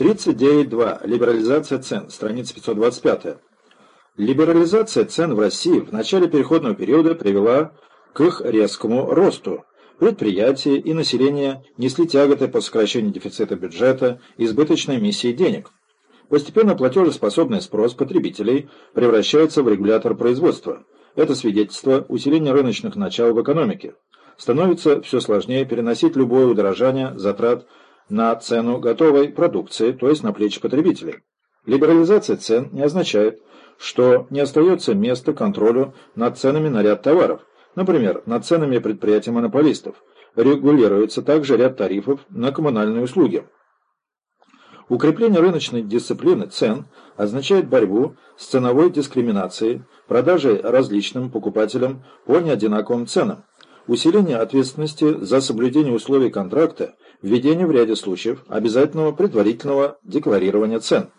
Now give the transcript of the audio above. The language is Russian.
39.2. Либерализация цен. Страница 525. Либерализация цен в России в начале переходного периода привела к их резкому росту. Предприятия и население несли тяготы по сокращению дефицита бюджета, избыточной эмиссии денег. Постепенно платежеспособный спрос потребителей превращается в регулятор производства. Это свидетельство усиления рыночных начал в экономике. Становится все сложнее переносить любое удорожание затрат на цену готовой продукции, то есть на плечи потребителей. Либерализация цен не означает, что не остается места контролю над ценами на ряд товаров, например, над ценами предприятий-монополистов. Регулируется также ряд тарифов на коммунальные услуги. Укрепление рыночной дисциплины цен означает борьбу с ценовой дискриминацией, продажей различным покупателям по неодинаковым ценам, усиление ответственности за соблюдение условий контракта, введение в ряде случаев обязательного предварительного декларирования цен.